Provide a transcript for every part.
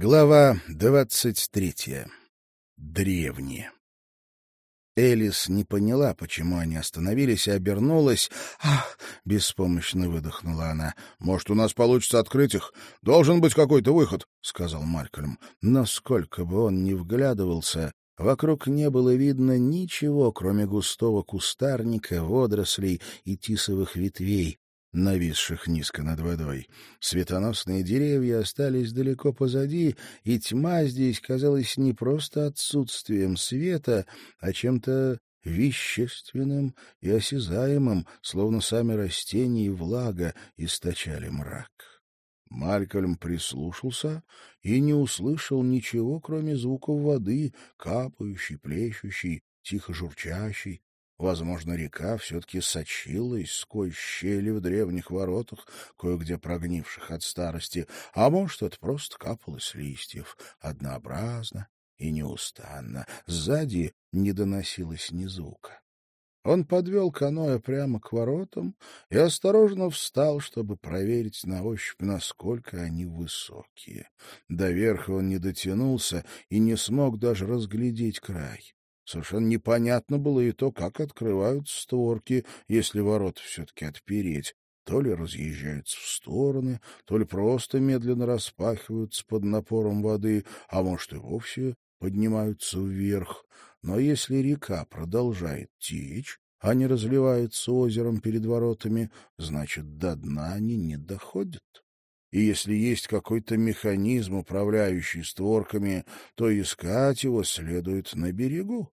Глава двадцать третья. Древние. Элис не поняла, почему они остановились, и обернулась. «Ах!» — беспомощно выдохнула она. «Может, у нас получится открыть их? Должен быть какой-то выход», — сказал Малькольм. Но сколько бы он ни вглядывался, вокруг не было видно ничего, кроме густого кустарника, водорослей и тисовых ветвей, нависших низко над водой. Светоносные деревья остались далеко позади, и тьма здесь казалась не просто отсутствием света, а чем-то вещественным и осязаемым, словно сами растения и влага источали мрак. Малькольм прислушался и не услышал ничего, кроме звуков воды, капающей, плещущей, тихо журчащей, Возможно, река все-таки сочилась сквозь щели в древних воротах, кое-где прогнивших от старости, а может, это просто капало с листьев, однообразно и неустанно. Сзади не доносилось ни звука. Он подвел каноэ прямо к воротам и осторожно встал, чтобы проверить на ощупь, насколько они высокие. До верха он не дотянулся и не смог даже разглядеть край. Совершенно непонятно было и то, как открываются створки, если ворот все-таки отпереть. То ли разъезжаются в стороны, то ли просто медленно распахиваются под напором воды, а может и вовсе поднимаются вверх. Но если река продолжает течь, а не разливается озером перед воротами, значит, до дна они не доходят. И если есть какой-то механизм, управляющий створками, то искать его следует на берегу.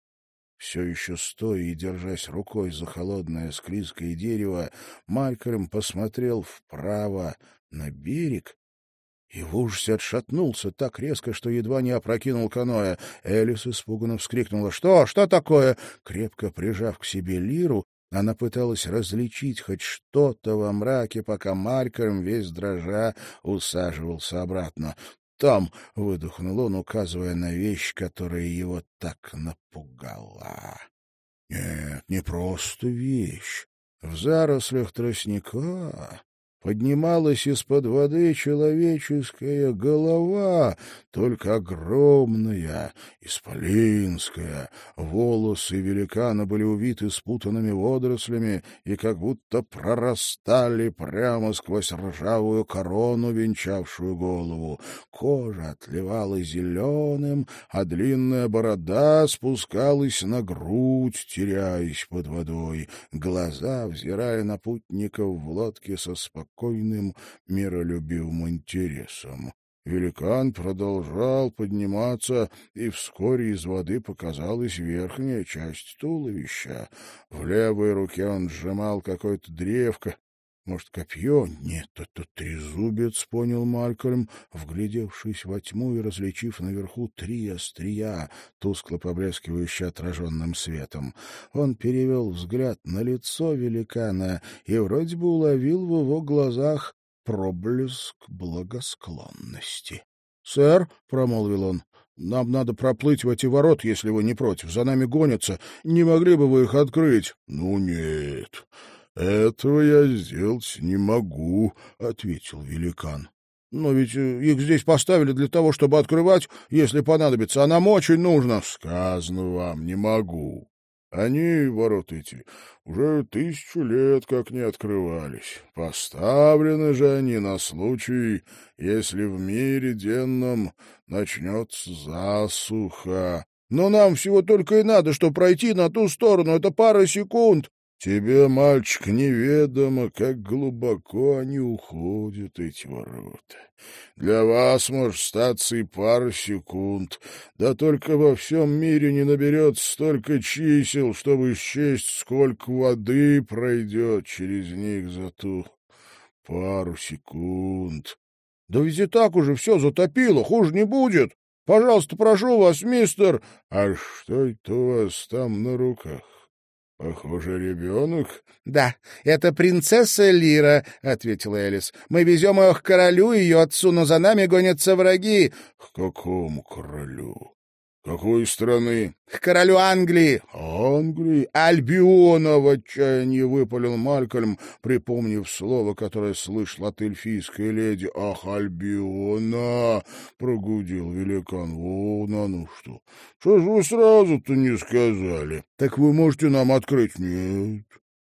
Все еще стоя и держась рукой за холодное склизкое дерево, Малькольм посмотрел вправо на берег и в ужасе отшатнулся так резко, что едва не опрокинул каноэ. Элис испуганно вскрикнула. «Что? Что такое?» Крепко прижав к себе лиру, она пыталась различить хоть что-то во мраке, пока Малькольм весь дрожа усаживался обратно там!» — выдохнул он, указывая на вещь, которая его так напугала. «Нет, не просто вещь. В зарослях тростника поднималась из-под воды человеческая голова, только огромная, исполинская. Волосы великана были увиты спутанными водорослями и как будто прорастали прямо сквозь ржавую корону, венчавшую голову. Кожа отливала зеленым, а длинная борода спускалась на грудь, теряясь под водой. Глаза, взирая на путников в лодке со спокойствием, спокойным, миролюбивым интересом. Великан продолжал подниматься, и вскоре из воды показалась верхняя часть туловища. В левой руке он сжимал какое-то древко, может, копье? Нет, это трезубец, — понял Малькольм, вглядевшись во тьму и различив наверху три острия, тускло поблескивающие отраженным светом. Он перевел взгляд на лицо великана и вроде бы уловил в его глазах проблеск благосклонности. — Сэр, — промолвил он, — нам надо проплыть в эти ворот, если вы не против. За нами гонятся. Не могли бы вы их открыть? — Ну, нет. «Этого я сделать не могу», — ответил великан. «Но ведь э, их здесь поставили для того, чтобы открывать, если понадобится, а нам очень нужно». «Сказано вам, не могу. Они, ворота эти, уже тысячу лет как не открывались. Поставлены же они на случай, если в мире денном начнется засуха. Но нам всего только и надо, что пройти на ту сторону. Это пара секунд. Тебе, мальчик, неведомо, как глубоко они уходят, эти ворота. Для вас может статься и пара секунд, да только во всем мире не наберется столько чисел, чтобы счесть, сколько воды пройдет через них за ту пару секунд. Да ведь и так уже все затопило, хуже не будет. Пожалуйста, прошу вас, мистер... А что это у вас там на руках? — Похоже, ребенок. — Да, это принцесса Лира, — ответила Элис. — Мы везем ее к королю и ее отцу, но за нами гонятся враги. — К какому королю? Какой страны? — К королю Англии. — Англии? Альбиона! — в отчаянии выпалил Малькольм, припомнив слово, которое слышал от эльфийской леди. — Ах, Альбиона! — прогудел великан. — Вон оно что! Что ж вы сразу-то не сказали? — Так вы можете нам открыть? — Нет.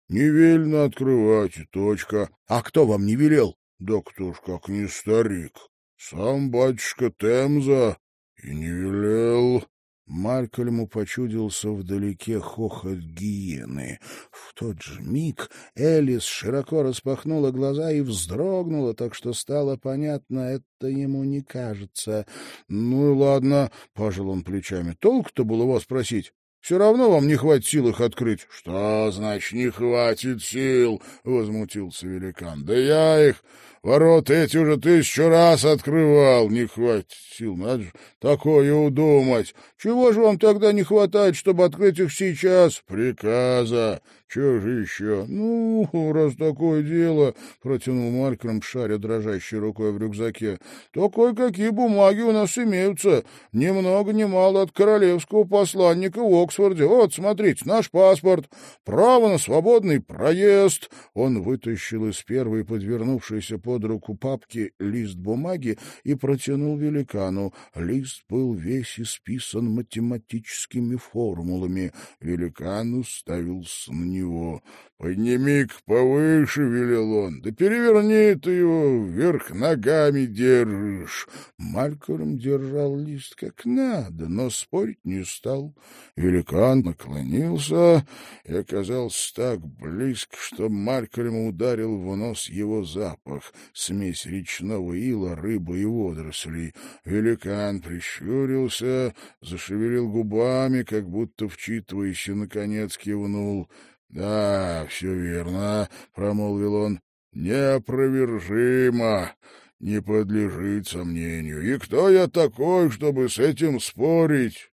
Не велено открывать, и точка. — А кто вам не велел? — Да кто ж как не старик. Сам батюшка Темза и не велел. Малькольму почудился вдалеке хохот гиены. В тот же миг Элис широко распахнула глаза и вздрогнула, так что стало понятно, это ему не кажется. — Ну и ладно, — пожал он плечами, — толк-то было вас спросить. Все равно вам не хватит сил их открыть. — Что значит не хватит сил? — возмутился великан. — Да я их Ворот эти уже тысячу раз открывал. Не хватит сил, надо же такое удумать. Чего же вам тогда не хватает, чтобы открыть их сейчас? Приказа. Чего же еще? Ну, раз такое дело, — протянул Малькольм, шаря дрожащей рукой в рюкзаке, — то кое-какие бумаги у нас имеются. Ни много ни мало от королевского посланника в Оксфорде. Вот, смотрите, наш паспорт. Право на свободный проезд. Он вытащил из первой подвернувшейся под руку папки лист бумаги и протянул великану. Лист был весь исписан математическими формулами. Великан уставился на него. — Подними-ка повыше, — велел он, — да переверни ты его, вверх ногами держишь. Малькольм держал лист как надо, но спорить не стал. Великан наклонился и оказался так близко, что Малькольм ударил в нос его запах, смесь речного ила, рыбы и водорослей. Великан прищурился, зашевелил губами, как будто вчитываясь, и, наконец, кивнул —— Да, все верно, — промолвил он, — неопровержимо, не подлежит сомнению. И кто я такой, чтобы с этим спорить?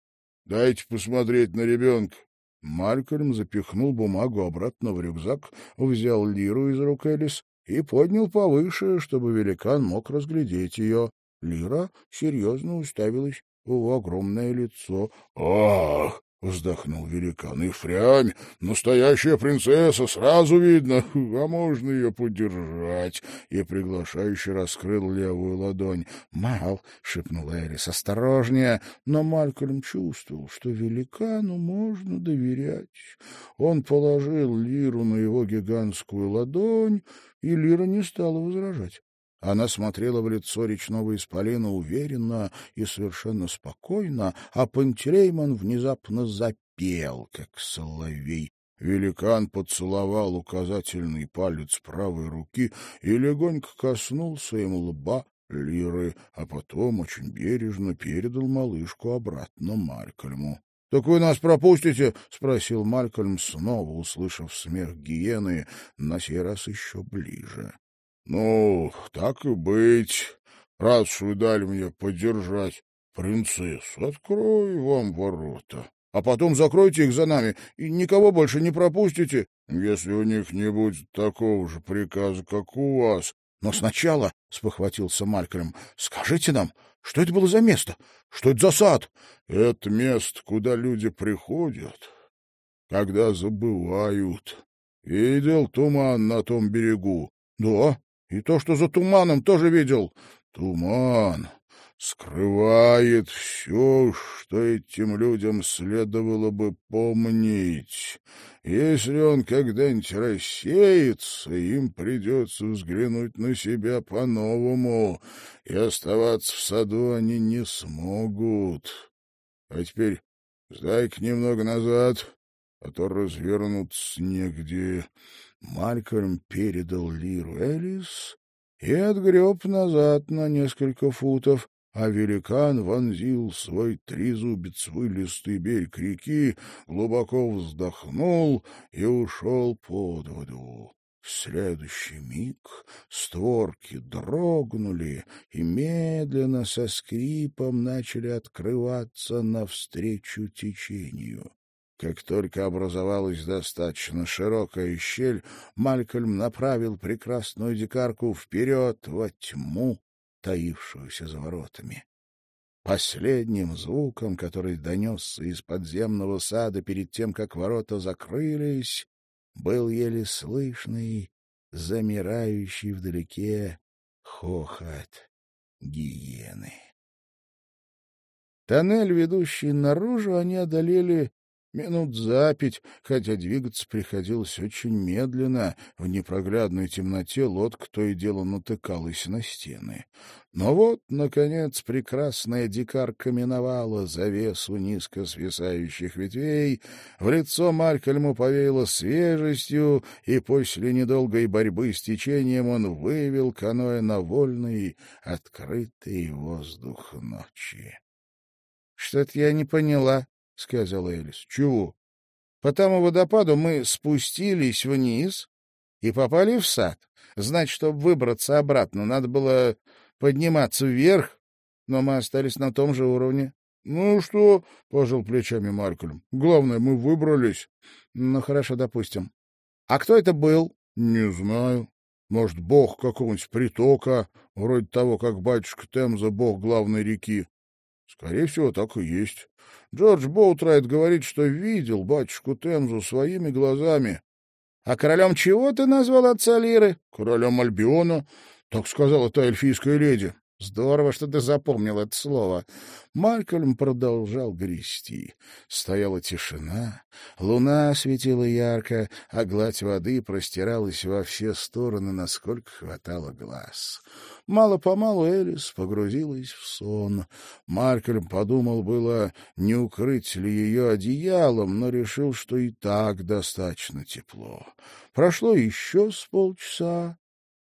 Дайте посмотреть на ребенка. Малькольм запихнул бумагу обратно в рюкзак, взял лиру из рук Элис и поднял повыше, чтобы великан мог разглядеть ее. Лира серьезно уставилась в огромное лицо. «Ах, — вздохнул великан. — И впрямь настоящая принцесса, сразу видно. А можно ее подержать? И приглашающе раскрыл левую ладонь. — Мал, — шепнул Эрис, — осторожнее. Но Малькольм чувствовал, что великану можно доверять. Он положил лиру на его гигантскую ладонь, и лира не стала возражать. Она смотрела в лицо речного исполина уверенно и совершенно спокойно, а Пантелеймон внезапно запел, как соловей. Великан поцеловал указательный палец правой руки и легонько коснулся им лба лиры, а потом очень бережно передал малышку обратно Малькольму. — Так вы нас пропустите? — спросил Малькольм, снова услышав смех гиены, на сей раз еще ближе. Ну, так и быть. Раз вы дали мне поддержать принцессу, открою вам ворота. А потом закройте их за нами и никого больше не пропустите, если у них не будет такого же приказа, как у вас. Но сначала, — спохватился Малькольм, — скажите нам, что это было за место? Что это за сад? Это место, куда люди приходят, когда забывают. Видел туман на том берегу? Да, и то, что за туманом, тоже видел. Туман скрывает все, что этим людям следовало бы помнить. Если он когда-нибудь рассеется, им придется взглянуть на себя по-новому, и оставаться в саду они не смогут. А теперь сдай-ка немного назад, а то развернуться негде. Малькольм передал лиру Элис и отгреб назад на несколько футов, а великан вонзил свой трезубец в илистый берег реки, глубоко вздохнул и ушел под воду. В следующий миг створки дрогнули и медленно со скрипом начали открываться навстречу течению. Как только образовалась достаточно широкая щель, Малькольм направил прекрасную дикарку вперед во тьму, таившуюся за воротами. Последним звуком, который донесся из подземного сада перед тем, как ворота закрылись, был еле слышный, замирающий вдалеке хохот гиены. Тоннель, ведущий наружу, они одолели Минут за пять, хотя двигаться приходилось очень медленно, в непроглядной темноте лодка то и дело натыкалась на стены. Но вот, наконец, прекрасная дикарка миновала завесу низко свисающих ветвей, в лицо Малькольму повеяло свежестью, и после недолгой борьбы с течением он вывел каноэ на вольный, открытый воздух ночи. — Что-то я не поняла, — сказала Элис. — Чего? — По тому водопаду мы спустились вниз и попали в сад. Значит, чтобы выбраться обратно, надо было подниматься вверх, но мы остались на том же уровне. — Ну что? — пожал плечами Маркелем. — Главное, мы выбрались. — Ну, хорошо, допустим. — А кто это был? — Не знаю. Может, бог какого-нибудь притока, вроде того, как батюшка Темза, бог главной реки. Скорее всего, так и есть. Джордж Боутрайт говорит, что видел батюшку Темзу своими глазами. — А королем чего ты назвал отца Лиры? — Королем Альбиона. Так сказала та эльфийская леди. Здорово, что ты запомнил это слово. Малькольм продолжал грести. Стояла тишина, луна светила ярко, а гладь воды простиралась во все стороны, насколько хватало глаз. Мало-помалу Элис погрузилась в сон. Малькольм подумал было, не укрыть ли ее одеялом, но решил, что и так достаточно тепло. Прошло еще с полчаса,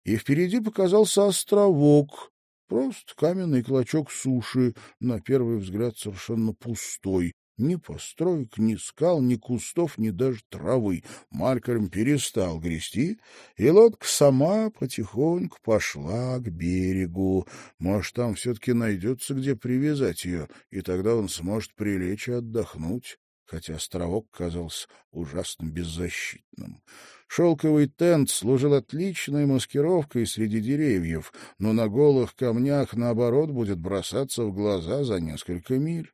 и впереди показался островок, Просто каменный клочок суши, на первый взгляд совершенно пустой. Ни построек, ни скал, ни кустов, ни даже травы. Малькольм перестал грести, и лодка сама потихоньку пошла к берегу. Может, там все-таки найдется, где привязать ее, и тогда он сможет прилечь и отдохнуть, хотя островок казался ужасно беззащитным. Шелковый тент служил отличной маскировкой среди деревьев, но на голых камнях, наоборот, будет бросаться в глаза за несколько миль.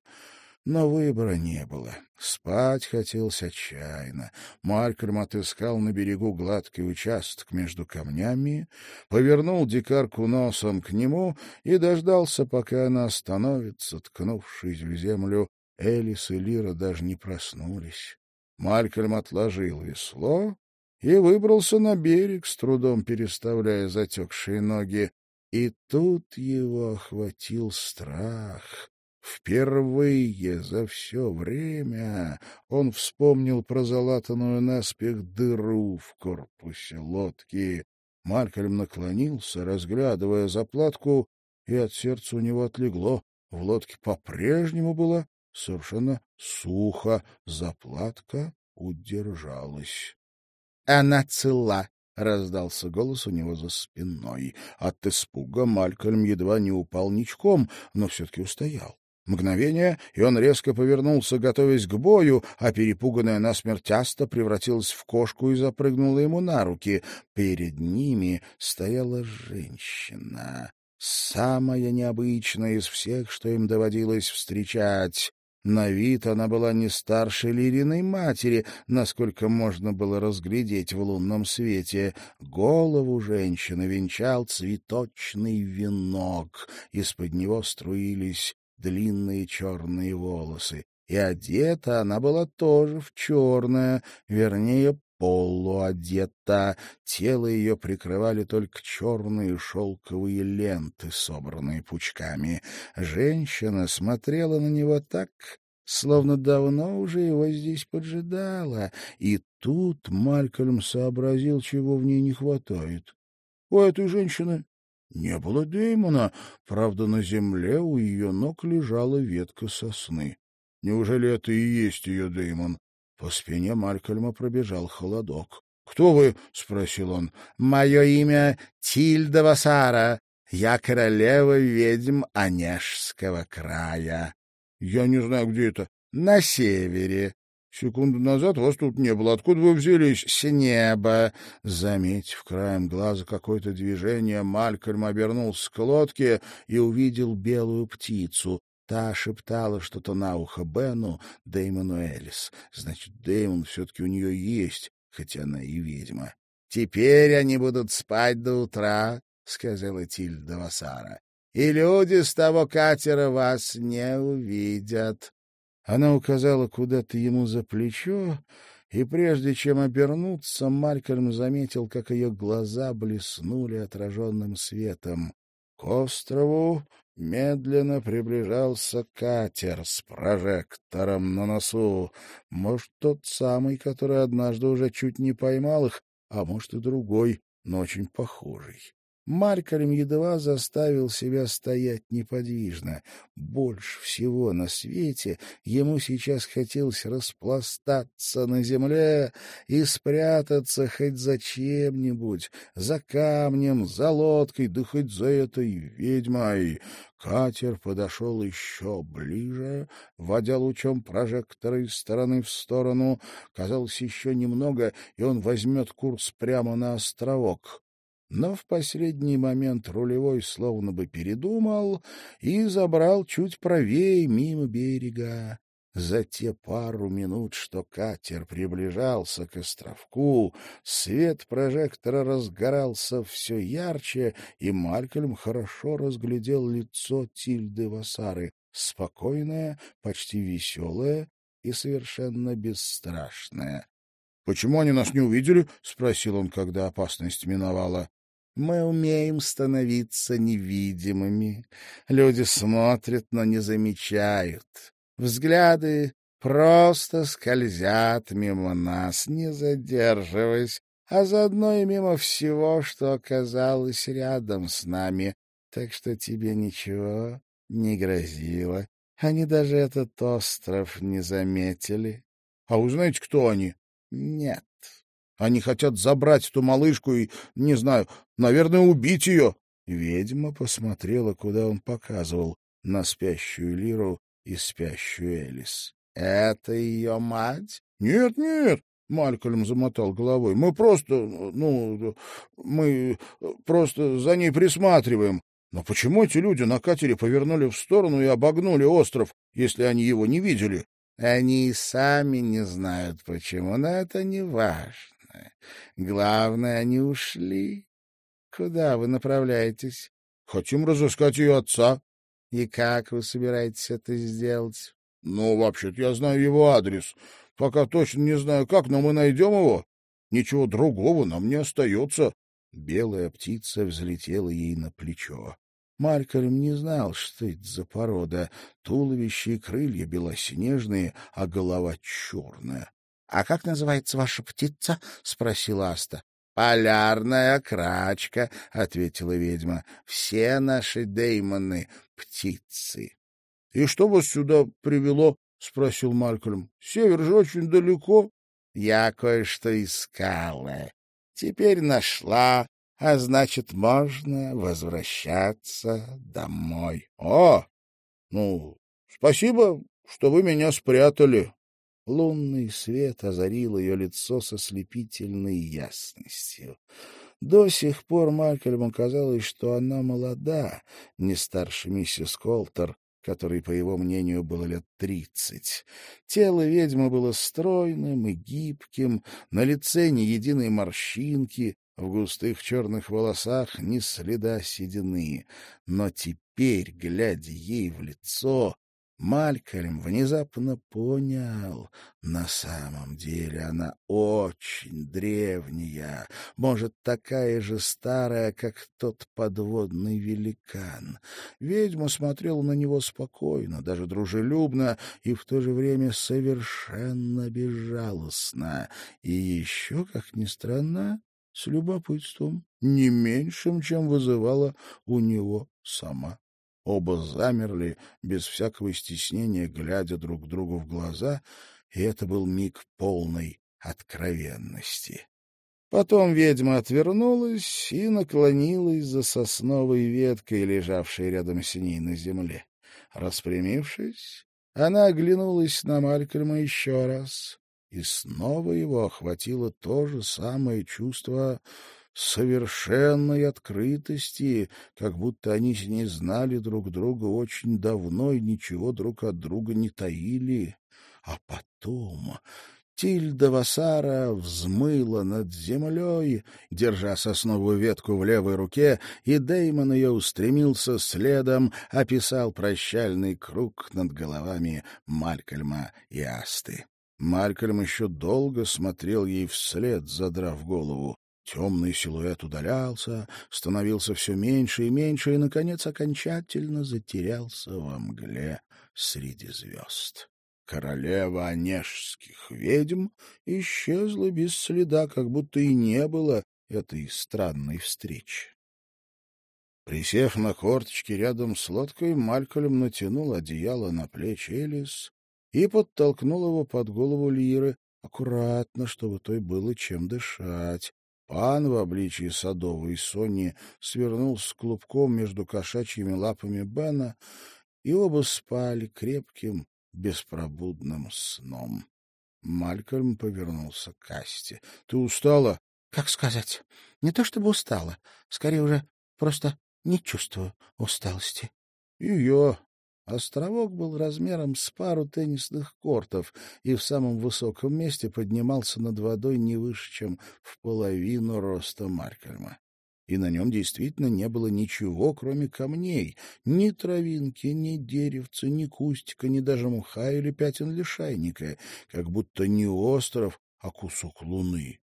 Но выбора не было. Спать хотелось отчаянно. Малькольм отыскал на берегу гладкий участок между камнями, повернул дикарку носом к нему и дождался, пока она остановится, ткнувшись в землю. Элис и Лира даже не проснулись. Малькольм отложил весло и выбрался на берег, с трудом переставляя затекшие ноги. И тут его охватил страх. Впервые за все время он вспомнил про залатанную наспех дыру в корпусе лодки. Малькольм наклонился, разглядывая заплатку, и от сердца у него отлегло. В лодке по-прежнему было совершенно сухо, заплатка удержалась. Она цела, — раздался голос у него за спиной. От испуга Малькольм едва не упал ничком, но все-таки устоял. Мгновение, и он резко повернулся, готовясь к бою, а перепуганная насмерть Аста превратилась в кошку и запрыгнула ему на руки. Перед ними стояла женщина, самая необычная из всех, что им доводилось встречать. На вид она была не старше Лириной матери, насколько можно было разглядеть в лунном свете. Голову женщины венчал цветочный венок, из-под него струились длинные черные волосы. И одета она была тоже в черное, вернее, полуодета. Тело ее прикрывали только черные шелковые ленты, собранные пучками. Женщина смотрела на него так, словно давно уже его здесь поджидала. И тут Малькольм сообразил, чего в ней не хватает. У этой женщины не было Дэймона, правда, на земле у ее ног лежала ветка сосны. Неужели это и есть ее Дэймон? По спине Малькольма пробежал холодок. — Кто вы? — спросил он. — Мое имя Тильда Васара. Я королева ведьм Онежского края. — Я не знаю, где это. — На севере. Секунду назад вас тут не было. Откуда вы взялись? — С неба. Заметив краем глаза какое-то движение, Малькольм обернулся к лодке и увидел белую птицу. Та шептала что-то на ухо Бену, Дэймону Элис. Значит, Дэймон все-таки у нее есть, хотя она и ведьма. — Теперь они будут спать до утра, — сказала Тильда Васара. — И люди с того катера вас не увидят. Она указала куда-то ему за плечо, и прежде чем обернуться, Малькольм заметил, как ее глаза блеснули отраженным светом. К острову медленно приближался катер с прожектором на носу. Может, тот самый, который однажды уже чуть не поймал их, а может и другой, но очень похожий. Малькольм едва заставил себя стоять неподвижно. Больше всего на свете ему сейчас хотелось распластаться на земле и спрятаться хоть за чем-нибудь, за камнем, за лодкой, да хоть за этой ведьмой. Катер подошел еще ближе, водя лучом прожектора из стороны в сторону. Казалось, еще немного, и он возьмет курс прямо на островок. Но в последний момент рулевой словно бы передумал и забрал чуть правее мимо берега. За те пару минут, что катер приближался к островку, свет прожектора разгорался все ярче, и Малькольм хорошо разглядел лицо Тильды Васары, спокойное, почти веселое и совершенно бесстрашное. — Почему они нас не увидели? — спросил он, когда опасность миновала. Мы умеем становиться невидимыми. Люди смотрят, но не замечают. Взгляды просто скользят мимо нас, не задерживаясь, а заодно и мимо всего, что оказалось рядом с нами. Так что тебе ничего не грозило. Они даже этот остров не заметили. — А вы знаете, кто они? — Нет. Они хотят забрать эту малышку и, не знаю, наверное, убить ее. Ведьма посмотрела, куда он показывал, на спящую Лиру и спящую Элис. — Это ее мать? — Нет, нет, — Малькольм замотал головой. — Мы просто, ну, мы просто за ней присматриваем. Но почему эти люди на катере повернули в сторону и обогнули остров, если они его не видели? — Они и сами не знают, почему, но это не важно. Главное, они ушли. Куда вы направляетесь? Хотим разыскать ее отца. И как вы собираетесь это сделать? Ну, вообще-то я знаю его адрес. Пока точно не знаю как, но мы найдем его. Ничего другого нам не остается. Белая птица взлетела ей на плечо. Малькольм не знал, что это за порода. Туловище и крылья белоснежные, а голова черная. — А как называется ваша птица? — спросила Аста. — Полярная крачка, — ответила ведьма. — Все наши деймоны — птицы. — И что вас сюда привело? — спросил Малькольм. — Север же очень далеко. — Я кое-что искала. Теперь нашла, а значит, можно возвращаться домой. — О, ну, спасибо, что вы меня спрятали. Лунный свет озарил ее лицо со слепительной ясностью. До сих пор Малькольму казалось, что она молода, не старше миссис Колтер, которой, по его мнению, было лет тридцать. Тело ведьмы было стройным и гибким, на лице ни единой морщинки, в густых черных волосах ни следа седины. Но теперь, глядя ей в лицо, Малькольм внезапно понял, на самом деле она очень древняя, может, такая же старая, как тот подводный великан. Ведьма смотрела на него спокойно, даже дружелюбно и в то же время совершенно безжалостно. И еще, как ни странно, с любопытством, не меньшим, чем вызывала у него сама. Оба замерли, без всякого стеснения, глядя друг другу в глаза, и это был миг полной откровенности. Потом ведьма отвернулась и наклонилась за сосновой веткой, лежавшей рядом с ней на земле. Распрямившись, она оглянулась на Малькольма еще раз, и снова его охватило то же самое чувство совершенной открытости, как будто они с ней знали друг друга очень давно и ничего друг от друга не таили. А потом Тильда Васара взмыла над землей, держа сосновую ветку в левой руке, и Деймон ее устремился следом, описал прощальный круг над головами Малькольма и Асты. Малькольм еще долго смотрел ей вслед, задрав голову. Темный силуэт удалялся, становился все меньше и меньше, и, наконец, окончательно затерялся во мгле среди звезд. Королева онежских ведьм исчезла без следа, как будто и не было этой странной встречи. Присев на корточки рядом с лодкой, Малькольм натянул одеяло на плечи Элис и подтолкнул его под голову Лиры, аккуратно, чтобы той было чем дышать. Пан в обличии садовой Сони свернул с клубком между кошачьими лапами Бена, и оба спали крепким, беспробудным сном. Малькольм повернулся к Касте. — Ты устала? — Как сказать? Не то чтобы устала. Скорее уже просто не чувствую усталости. — Ее. Островок был размером с пару теннисных кортов и в самом высоком месте поднимался над водой не выше, чем в половину роста Малькольма и на нем действительно не было ничего, кроме камней, ни травинки, ни деревца, ни кустика, ни даже муха или пятен лишайника, как будто не остров, а кусок луны.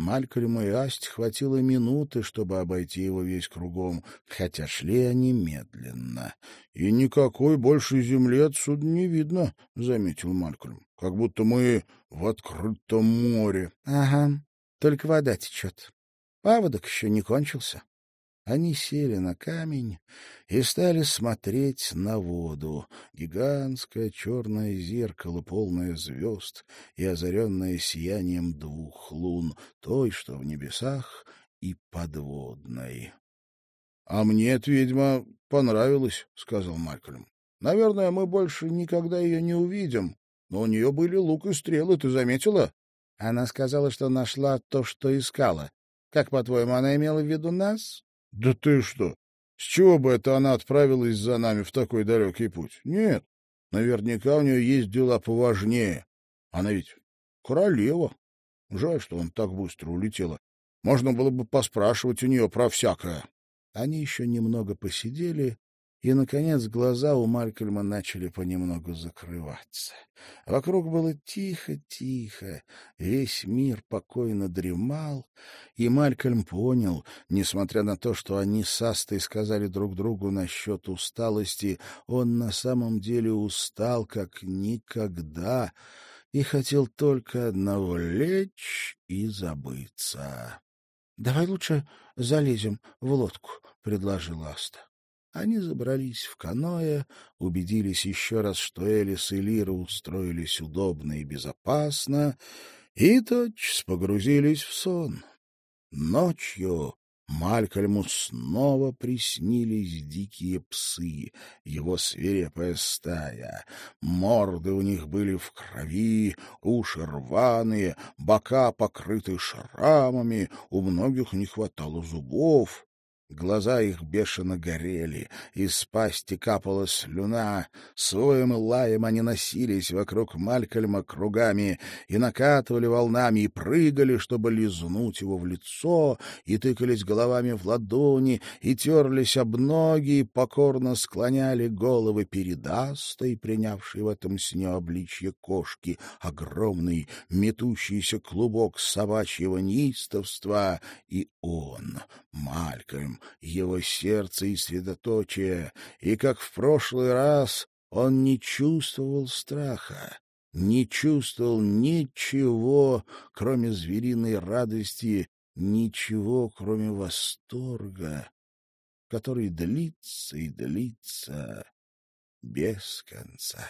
Малькольму и Асть хватило минуты, чтобы обойти его весь кругом, хотя шли они медленно. — И никакой больше земли отсюда не видно, — заметил Малькольм, — как будто мы в открытом море. — Ага, только вода течет. Паводок еще не кончился. Они сели на камень и стали смотреть на воду. Гигантское черное зеркало, полное звезд и озаренное сиянием двух лун, той, что в небесах, и подводной. — А мне эта ведьма понравилась, — сказал Малькольм. — Наверное, мы больше никогда ее не увидим, но у нее были лук и стрелы, ты заметила? Она сказала, что нашла то, что искала, как, по-твоему, она имела в виду нас? — Да ты что? С чего бы это она отправилась за нами в такой далекий путь? Нет, наверняка у нее есть дела поважнее. Она ведь королева. Жаль, что он так быстро улетела. Можно было бы поспрашивать у нее про всякое. Они еще немного посидели, и, наконец, глаза у Малькольма начали понемногу закрываться. Вокруг было тихо-тихо, весь мир покойно дремал, и Малькольм понял, несмотря на то, что они с Астой сказали друг другу насчет усталости, он на самом деле устал как никогда и хотел только одного — лечь и забыться. — Давай лучше залезем в лодку, — предложила Аста. Они забрались в каноэ, убедились еще раз, что Элис и Лира устроились удобно и безопасно, и тотчас погрузились в сон. Ночью Малькольму снова приснились дикие псы, его свирепая стая. Морды у них были в крови, уши рваные, бока покрыты шрамами, у многих не хватало зубов. Глаза их бешено горели, из пасти капала слюна, своим лаем они носились вокруг Малькольма кругами и накатывали волнами, и прыгали, чтобы лизнуть его в лицо, и тыкались головами в ладони, и терлись об ноги, и покорно склоняли головы перед Астой, принявшей в этом сне обличье кошки, огромный метущийся клубок собачьего неистовства, и он, Малькольм, его сердце и средоточие, и, как в прошлый раз, он не чувствовал страха, не чувствовал ничего, кроме звериной радости, ничего, кроме восторга, который длится и длится без конца.